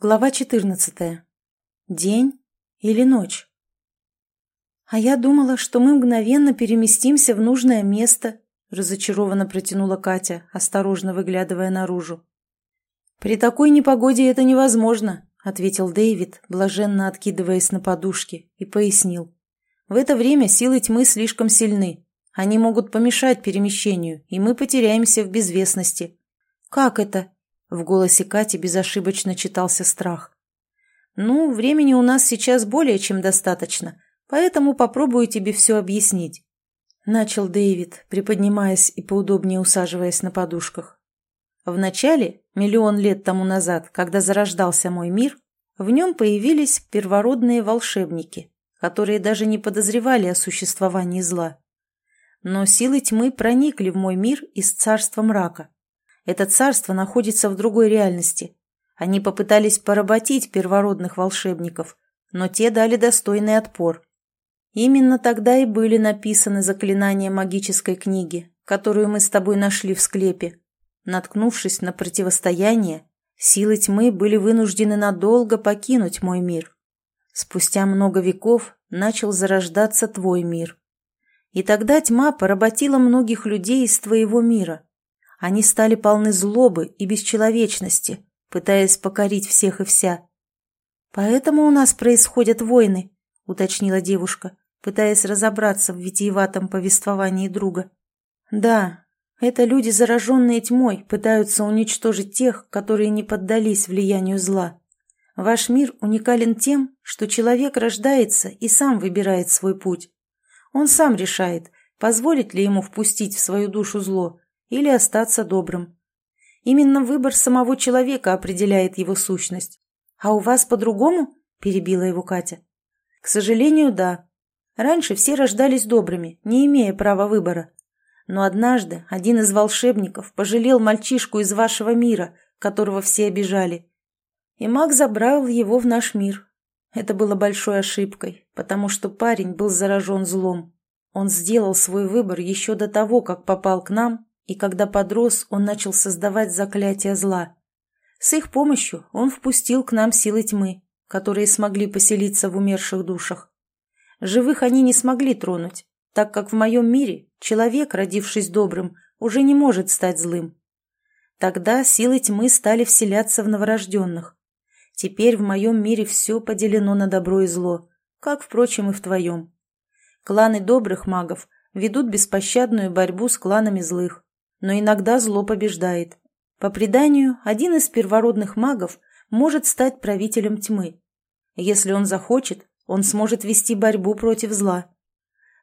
Глава 14. День или ночь? А я думала, что мы мгновенно переместимся в нужное место, разочарованно протянула Катя, осторожно выглядывая наружу. При такой непогоде это невозможно, ответил Дэвид, блаженно откидываясь на подушке, и пояснил. В это время силы тьмы слишком сильны. Они могут помешать перемещению, и мы потеряемся в безвестности. Как это? В голосе Кати безошибочно читался страх. «Ну, времени у нас сейчас более чем достаточно, поэтому попробую тебе все объяснить», — начал Дэвид, приподнимаясь и поудобнее усаживаясь на подушках. «Вначале, миллион лет тому назад, когда зарождался мой мир, в нем появились первородные волшебники, которые даже не подозревали о существовании зла. Но силы тьмы проникли в мой мир из царства мрака» Это царство находится в другой реальности. Они попытались поработить первородных волшебников, но те дали достойный отпор. Именно тогда и были написаны заклинания магической книги, которую мы с тобой нашли в склепе. Наткнувшись на противостояние, силы тьмы были вынуждены надолго покинуть мой мир. Спустя много веков начал зарождаться твой мир. И тогда тьма поработила многих людей из твоего мира – они стали полны злобы и бесчеловечности, пытаясь покорить всех и вся. «Поэтому у нас происходят войны», — уточнила девушка, пытаясь разобраться в витиеватом повествовании друга. «Да, это люди, зараженные тьмой, пытаются уничтожить тех, которые не поддались влиянию зла. Ваш мир уникален тем, что человек рождается и сам выбирает свой путь. Он сам решает, позволит ли ему впустить в свою душу зло или остаться добрым. Именно выбор самого человека определяет его сущность. «А у вас по-другому?» – перебила его Катя. «К сожалению, да. Раньше все рождались добрыми, не имея права выбора. Но однажды один из волшебников пожалел мальчишку из вашего мира, которого все обижали. И маг забрал его в наш мир. Это было большой ошибкой, потому что парень был заражен злом. Он сделал свой выбор еще до того, как попал к нам и когда подрос, он начал создавать заклятия зла. С их помощью он впустил к нам силы тьмы, которые смогли поселиться в умерших душах. Живых они не смогли тронуть, так как в моем мире человек, родившись добрым, уже не может стать злым. Тогда силы тьмы стали вселяться в новорожденных. Теперь в моем мире все поделено на добро и зло, как, впрочем, и в твоем. Кланы добрых магов ведут беспощадную борьбу с кланами злых но иногда зло побеждает. По преданию, один из первородных магов может стать правителем тьмы. Если он захочет, он сможет вести борьбу против зла.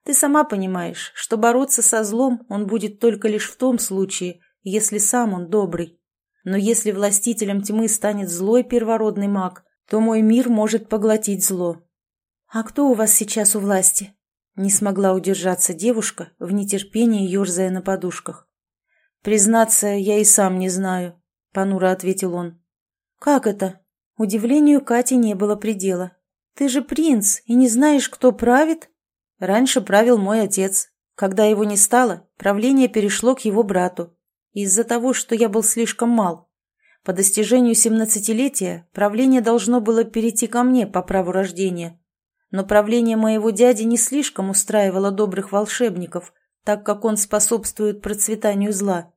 Ты сама понимаешь, что бороться со злом он будет только лишь в том случае, если сам он добрый. Но если властителем тьмы станет злой первородный маг, то мой мир может поглотить зло. «А кто у вас сейчас у власти?» Не смогла удержаться девушка, в нетерпении ерзая на подушках. «Признаться, я и сам не знаю», — понуро ответил он. «Как это?» Удивлению Кати не было предела. «Ты же принц и не знаешь, кто правит?» «Раньше правил мой отец. Когда его не стало, правление перешло к его брату. Из-за того, что я был слишком мал. По достижению семнадцатилетия правление должно было перейти ко мне по праву рождения. Но правление моего дяди не слишком устраивало добрых волшебников, так как он способствует процветанию зла.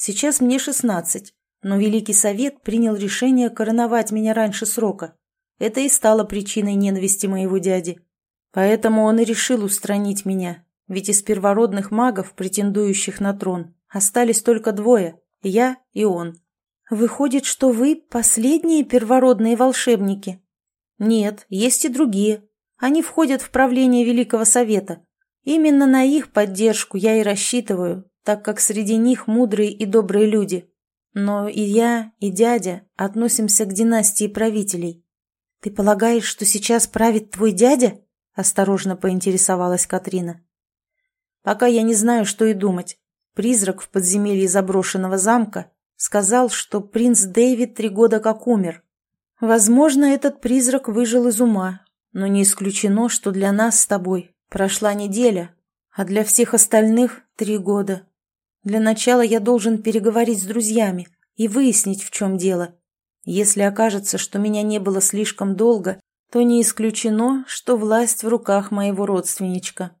Сейчас мне шестнадцать, но Великий Совет принял решение короновать меня раньше срока. Это и стало причиной ненависти моего дяди. Поэтому он и решил устранить меня, ведь из первородных магов, претендующих на трон, остались только двое – я и он. Выходит, что вы последние первородные волшебники? Нет, есть и другие. Они входят в правление Великого Совета. Именно на их поддержку я и рассчитываю, так как среди них мудрые и добрые люди. Но и я, и дядя относимся к династии правителей. Ты полагаешь, что сейчас правит твой дядя? Осторожно поинтересовалась Катрина. Пока я не знаю, что и думать. Призрак в подземелье заброшенного замка сказал, что принц Дэвид три года как умер. Возможно, этот призрак выжил из ума, но не исключено, что для нас с тобой прошла неделя, а для всех остальных — три года. Для начала я должен переговорить с друзьями и выяснить, в чем дело. Если окажется, что меня не было слишком долго, то не исключено, что власть в руках моего родственничка.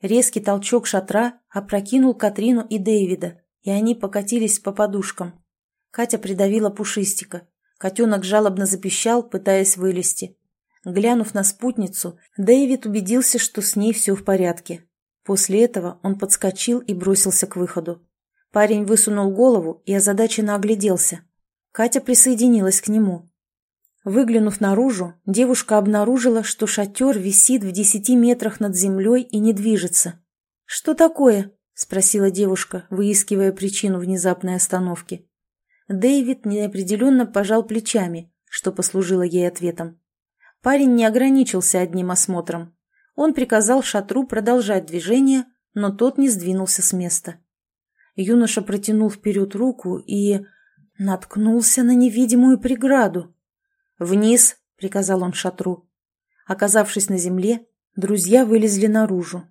Резкий толчок шатра опрокинул Катрину и Дэвида, и они покатились по подушкам. Катя придавила пушистика. Котенок жалобно запищал, пытаясь вылезти. Глянув на спутницу, Дэвид убедился, что с ней все в порядке. После этого он подскочил и бросился к выходу. Парень высунул голову и озадаченно огляделся. Катя присоединилась к нему. Выглянув наружу, девушка обнаружила, что шатер висит в десяти метрах над землей и не движется. «Что такое?» – спросила девушка, выискивая причину внезапной остановки. Дэвид неопределенно пожал плечами, что послужило ей ответом. Парень не ограничился одним осмотром. Он приказал шатру продолжать движение, но тот не сдвинулся с места. Юноша протянул вперед руку и... наткнулся на невидимую преграду. «Вниз!» — приказал он шатру. Оказавшись на земле, друзья вылезли наружу.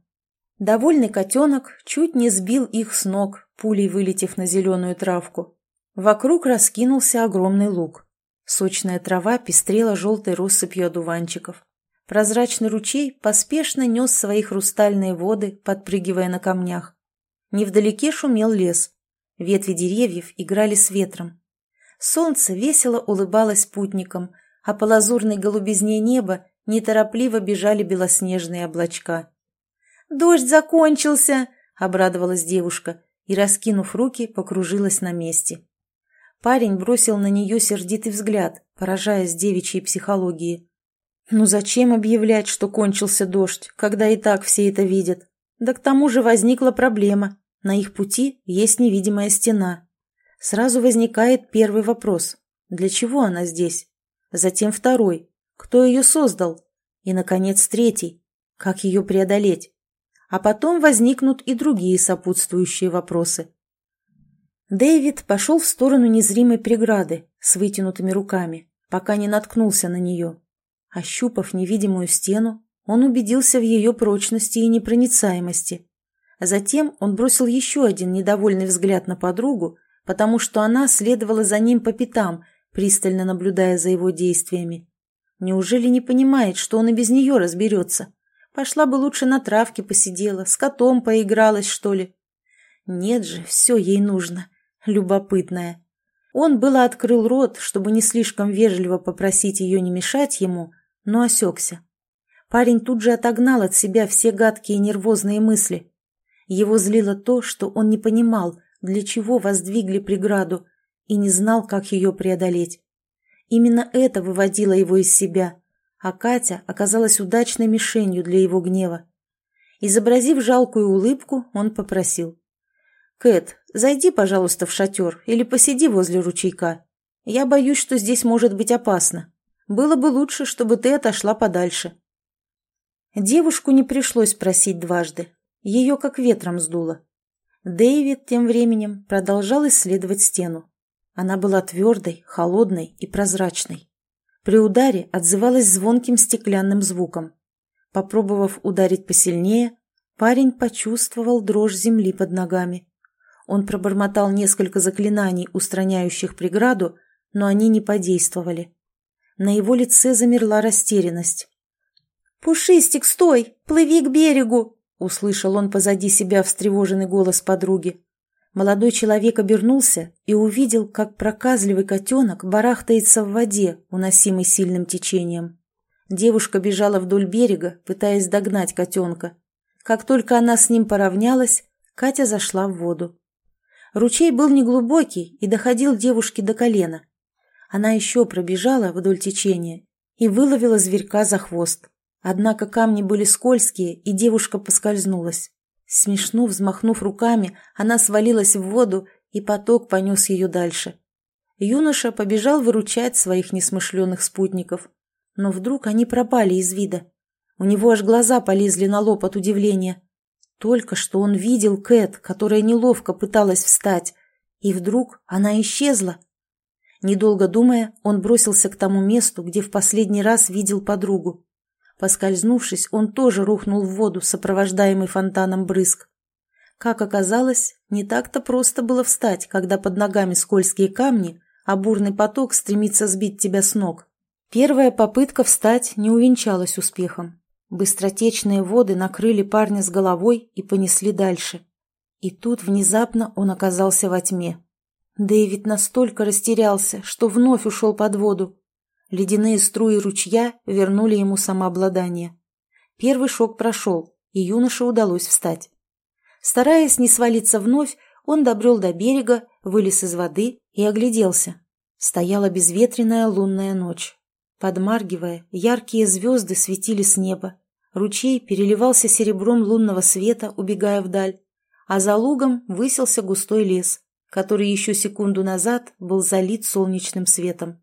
Довольный котенок чуть не сбил их с ног, пулей вылетев на зеленую травку. Вокруг раскинулся огромный луг. Сочная трава пестрела желтой россыпью одуванчиков. Прозрачный ручей поспешно нес свои хрустальные воды, подпрыгивая на камнях. Невдалеке шумел лес. Ветви деревьев играли с ветром. Солнце весело улыбалось путникам, а по лазурной голубизне неба неторопливо бежали белоснежные облачка. «Дождь закончился!» — обрадовалась девушка и, раскинув руки, покружилась на месте. Парень бросил на нее сердитый взгляд, поражаясь девичьей психологии. Ну зачем объявлять, что кончился дождь, когда и так все это видят? Да к тому же возникла проблема. На их пути есть невидимая стена. Сразу возникает первый вопрос. Для чего она здесь? Затем второй. Кто ее создал? И, наконец, третий. Как ее преодолеть? А потом возникнут и другие сопутствующие вопросы. Дэвид пошел в сторону незримой преграды с вытянутыми руками, пока не наткнулся на нее. Ощупав невидимую стену, он убедился в ее прочности и непроницаемости. Затем он бросил еще один недовольный взгляд на подругу, потому что она следовала за ним по пятам, пристально наблюдая за его действиями. Неужели не понимает, что он и без нее разберется? Пошла бы лучше на травке посидела, с котом поигралась, что ли. Нет же, все ей нужно. Любопытная. Он было открыл рот, чтобы не слишком вежливо попросить ее не мешать ему, но осекся. Парень тут же отогнал от себя все гадкие нервозные мысли. Его злило то, что он не понимал, для чего воздвигли преграду, и не знал, как ее преодолеть. Именно это выводило его из себя, а Катя оказалась удачной мишенью для его гнева. Изобразив жалкую улыбку, он попросил. «Кэт, зайди, пожалуйста, в шатер или посиди возле ручейка. Я боюсь, что здесь может быть опасно». Было бы лучше, чтобы ты отошла подальше. Девушку не пришлось просить дважды. Ее как ветром сдуло. Дэвид тем временем продолжал исследовать стену. Она была твердой, холодной и прозрачной. При ударе отзывалась звонким стеклянным звуком. Попробовав ударить посильнее, парень почувствовал дрожь земли под ногами. Он пробормотал несколько заклинаний, устраняющих преграду, но они не подействовали. На его лице замерла растерянность. «Пушистик, стой! Плыви к берегу!» — услышал он позади себя встревоженный голос подруги. Молодой человек обернулся и увидел, как проказливый котенок барахтается в воде, уносимый сильным течением. Девушка бежала вдоль берега, пытаясь догнать котенка. Как только она с ним поравнялась, Катя зашла в воду. Ручей был неглубокий и доходил девушке до колена. Она еще пробежала вдоль течения и выловила зверька за хвост. Однако камни были скользкие, и девушка поскользнулась. Смешно взмахнув руками, она свалилась в воду, и поток понес ее дальше. Юноша побежал выручать своих несмышленных спутников. Но вдруг они пропали из вида. У него аж глаза полезли на лоб от удивления. Только что он видел Кэт, которая неловко пыталась встать, и вдруг она исчезла. Недолго думая, он бросился к тому месту, где в последний раз видел подругу. Поскользнувшись, он тоже рухнул в воду, сопровождаемый фонтаном брызг. Как оказалось, не так-то просто было встать, когда под ногами скользкие камни, а бурный поток стремится сбить тебя с ног. Первая попытка встать не увенчалась успехом. Быстротечные воды накрыли парня с головой и понесли дальше. И тут внезапно он оказался во тьме. Дэвид настолько растерялся, что вновь ушел под воду. Ледяные струи ручья вернули ему самообладание. Первый шок прошел, и юноше удалось встать. Стараясь не свалиться вновь, он добрел до берега, вылез из воды и огляделся. Стояла безветренная лунная ночь. Подмаргивая, яркие звезды светили с неба. Ручей переливался серебром лунного света, убегая вдаль, а за лугом высился густой лес, который еще секунду назад был залит солнечным светом.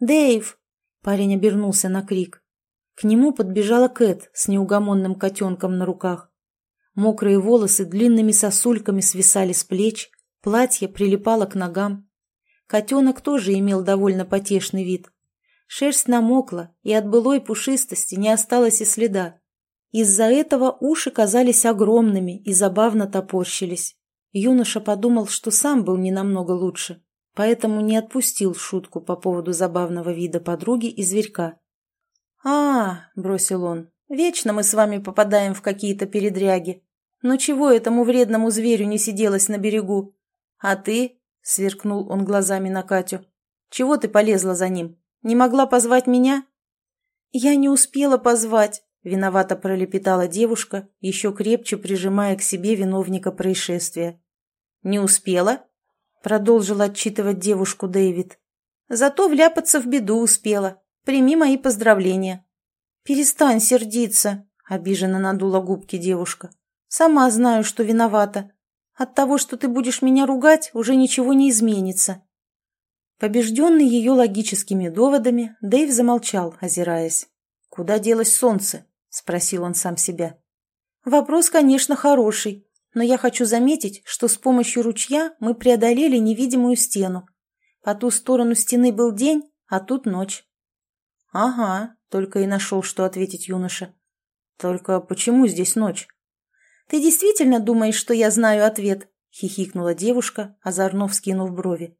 «Дэйв!» — парень обернулся на крик. К нему подбежала Кэт с неугомонным котенком на руках. Мокрые волосы длинными сосульками свисали с плеч, платье прилипало к ногам. Котенок тоже имел довольно потешный вид. Шерсть намокла, и от былой пушистости не осталось и следа. Из-за этого уши казались огромными и забавно топорщились. Юноша подумал, что сам был не намного лучше, поэтому не отпустил шутку по поводу забавного вида подруги и зверька. «А, — бросил он, — вечно мы с вами попадаем в какие-то передряги. Но чего этому вредному зверю не сиделось на берегу? А ты, — сверкнул он глазами на Катю, — чего ты полезла за ним? Не могла позвать меня?» «Я не успела позвать», — виновато пролепетала девушка, еще крепче прижимая к себе виновника происшествия. «Не успела?» — продолжил отчитывать девушку Дэвид. «Зато вляпаться в беду успела. Прими мои поздравления». «Перестань сердиться», — обиженно надула губки девушка. Сама знаю, что виновата. От того, что ты будешь меня ругать, уже ничего не изменится». Побежденный ее логическими доводами, Дэйв замолчал, озираясь. «Куда делось солнце?» — спросил он сам себя. «Вопрос, конечно, хороший, но я хочу заметить, что с помощью ручья мы преодолели невидимую стену. По ту сторону стены был день, а тут ночь». «Ага», — только и нашел, что ответить юноша. «Только почему здесь ночь?» «Ты действительно думаешь, что я знаю ответ?» — хихикнула девушка, озорно вскинув брови.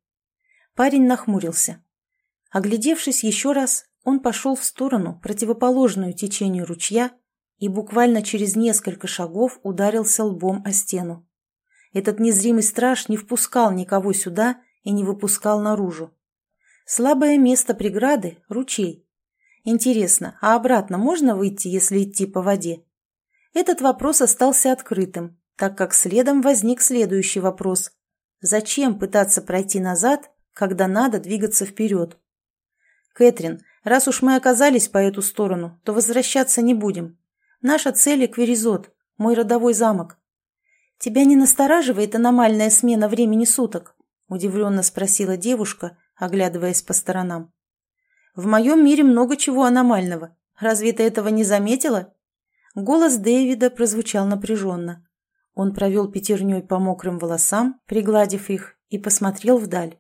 Парень нахмурился. Оглядевшись еще раз, он пошел в сторону, противоположную течению ручья, и буквально через несколько шагов ударился лбом о стену. Этот незримый страж не впускал никого сюда и не выпускал наружу. Слабое место преграды — ручей. Интересно, а обратно можно выйти, если идти по воде? Этот вопрос остался открытым, так как следом возник следующий вопрос. Зачем пытаться пройти назад, когда надо двигаться вперед? Кэтрин, раз уж мы оказались по эту сторону, то возвращаться не будем. Наша цель – Эквиризот, мой родовой замок. Тебя не настораживает аномальная смена времени суток? Удивленно спросила девушка, оглядываясь по сторонам. В моем мире много чего аномального. Разве ты этого не заметила? Голос Дэвида прозвучал напряженно. Он провел пятерней по мокрым волосам, пригладив их, и посмотрел вдаль.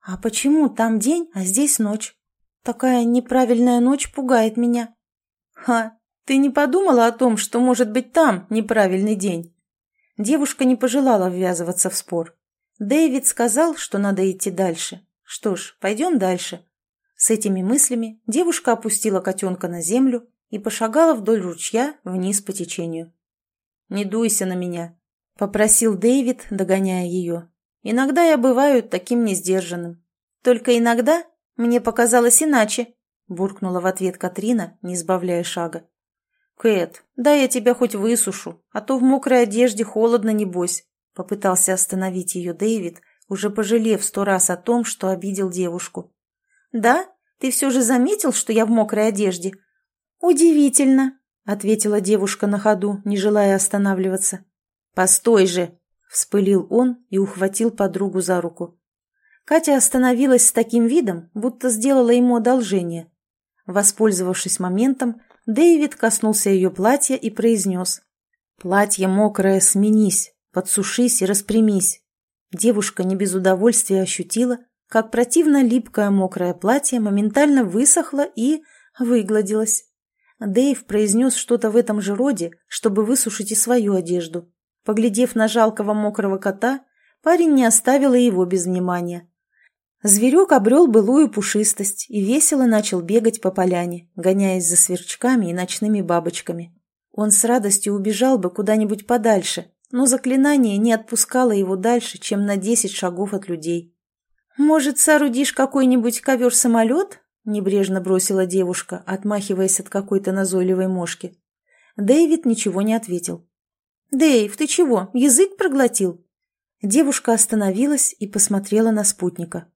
«А почему там день, а здесь ночь? Такая неправильная ночь пугает меня». «Ха, ты не подумала о том, что может быть там неправильный день?» Девушка не пожелала ввязываться в спор. Дэвид сказал, что надо идти дальше. Что ж, пойдем дальше. С этими мыслями девушка опустила котенка на землю и пошагала вдоль ручья вниз по течению. «Не дуйся на меня», — попросил Дэвид, догоняя ее. «Иногда я бываю таким несдержанным. Только иногда мне показалось иначе», — буркнула в ответ Катрина, не сбавляя шага. «Кэт, да я тебя хоть высушу, а то в мокрой одежде холодно, небось», — попытался остановить ее Дэвид, уже пожалев сто раз о том, что обидел девушку. «Да? Ты все же заметил, что я в мокрой одежде?» «Удивительно», — ответила девушка на ходу, не желая останавливаться. «Постой же!» — вспылил он и ухватил подругу за руку. Катя остановилась с таким видом, будто сделала ему одолжение. Воспользовавшись моментом, Дэвид коснулся ее платья и произнес. «Платье мокрое, сменись, подсушись и распрямись». Девушка не без удовольствия ощутила, как противно липкое мокрое платье моментально высохло и выгладилось. Дэйв произнес что-то в этом же роде, чтобы высушить и свою одежду. Поглядев на жалкого мокрого кота, парень не оставил его без внимания. Зверек обрел былую пушистость и весело начал бегать по поляне, гоняясь за сверчками и ночными бабочками. Он с радостью убежал бы куда-нибудь подальше, но заклинание не отпускало его дальше, чем на десять шагов от людей. «Может, соорудишь какой-нибудь ковер-самолет?» – небрежно бросила девушка, отмахиваясь от какой-то назойливой мошки. Дэвид ничего не ответил. «Дэйв, ты чего, язык проглотил?» Девушка остановилась и посмотрела на спутника.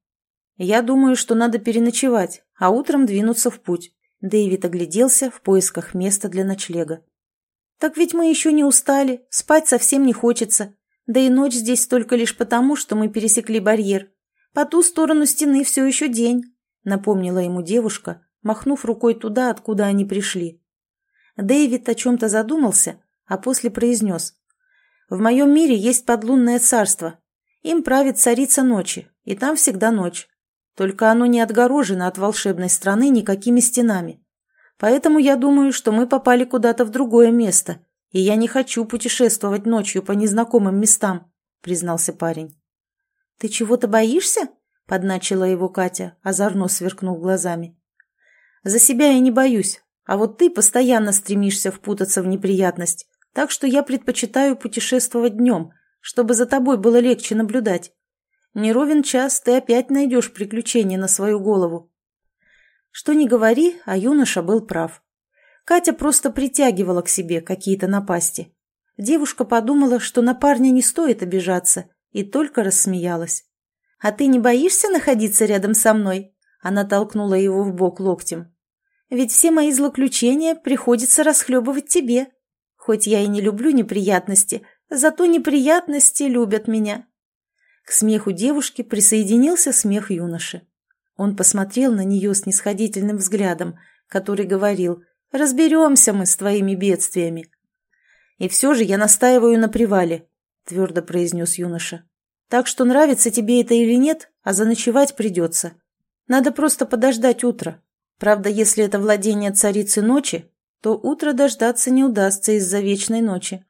«Я думаю, что надо переночевать, а утром двинуться в путь». Дэвид огляделся в поисках места для ночлега. «Так ведь мы еще не устали, спать совсем не хочется. Да и ночь здесь только лишь потому, что мы пересекли барьер. По ту сторону стены все еще день», — напомнила ему девушка, махнув рукой туда, откуда они пришли. Дэвид о чем-то задумался, а после произнес. «В моем мире есть подлунное царство. Им правит царица ночи, и там всегда ночь. Только оно не отгорожено от волшебной страны никакими стенами. Поэтому я думаю, что мы попали куда-то в другое место, и я не хочу путешествовать ночью по незнакомым местам», — признался парень. «Ты чего-то боишься?» — подначила его Катя, озорно сверкнув глазами. «За себя я не боюсь, а вот ты постоянно стремишься впутаться в неприятность, так что я предпочитаю путешествовать днем, чтобы за тобой было легче наблюдать. Не ровен час ты опять найдешь приключения на свою голову. Что ни говори, а юноша был прав. Катя просто притягивала к себе какие-то напасти. Девушка подумала, что на парня не стоит обижаться, и только рассмеялась. «А ты не боишься находиться рядом со мной?» Она толкнула его в бок локтем. «Ведь все мои злоключения приходится расхлебывать тебе. Хоть я и не люблю неприятности, зато неприятности любят меня». К смеху девушки присоединился смех юноши. Он посмотрел на нее с нисходительным взглядом, который говорил «Разберемся мы с твоими бедствиями». «И все же я настаиваю на привале», — твердо произнес юноша. «Так что нравится тебе это или нет, а заночевать придется. Надо просто подождать утро. Правда, если это владение царицы ночи, то утро дождаться не удастся из-за вечной ночи.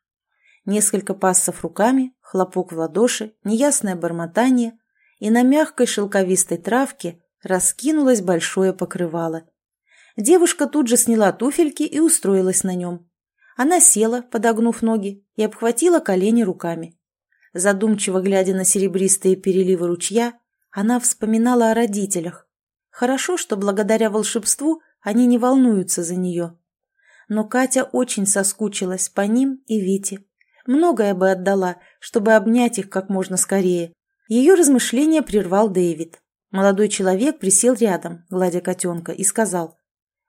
Несколько пассов руками, хлопок в ладоши, неясное бормотание, и на мягкой шелковистой травке раскинулось большое покрывало. Девушка тут же сняла туфельки и устроилась на нем. Она села, подогнув ноги, и обхватила колени руками. Задумчиво глядя на серебристые переливы ручья, она вспоминала о родителях. Хорошо, что благодаря волшебству они не волнуются за нее. Но Катя очень соскучилась по ним и Вите. Многое бы отдала, чтобы обнять их как можно скорее. Ее размышления прервал Дэвид. Молодой человек присел рядом, гладя котенка, и сказал,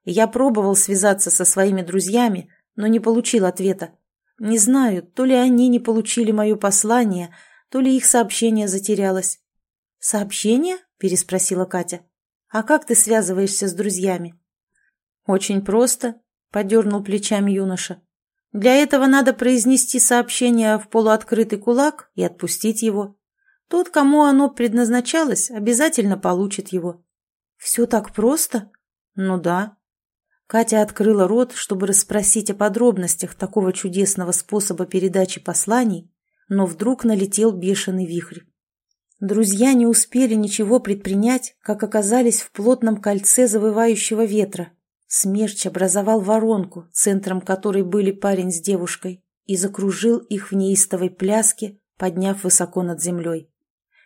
«Я пробовал связаться со своими друзьями, но не получил ответа. Не знаю, то ли они не получили мое послание, то ли их сообщение затерялось». «Сообщение?» – переспросила Катя. «А как ты связываешься с друзьями?» «Очень просто», – подернул плечами юноша. «Для этого надо произнести сообщение в полуоткрытый кулак и отпустить его. Тот, кому оно предназначалось, обязательно получит его». «Все так просто?» «Ну да». Катя открыла рот, чтобы расспросить о подробностях такого чудесного способа передачи посланий, но вдруг налетел бешеный вихрь. Друзья не успели ничего предпринять, как оказались в плотном кольце завывающего ветра. Смерч образовал воронку, центром которой были парень с девушкой, и закружил их в неистовой пляске, подняв высоко над землей.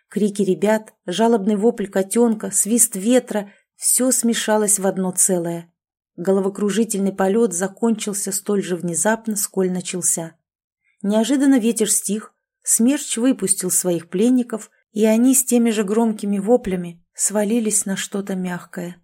Крики ребят, жалобный вопль котенка, свист ветра — все смешалось в одно целое. Головокружительный полет закончился столь же внезапно, сколь начался. Неожиданно ветер стих, смерч выпустил своих пленников, и они с теми же громкими воплями свалились на что-то мягкое.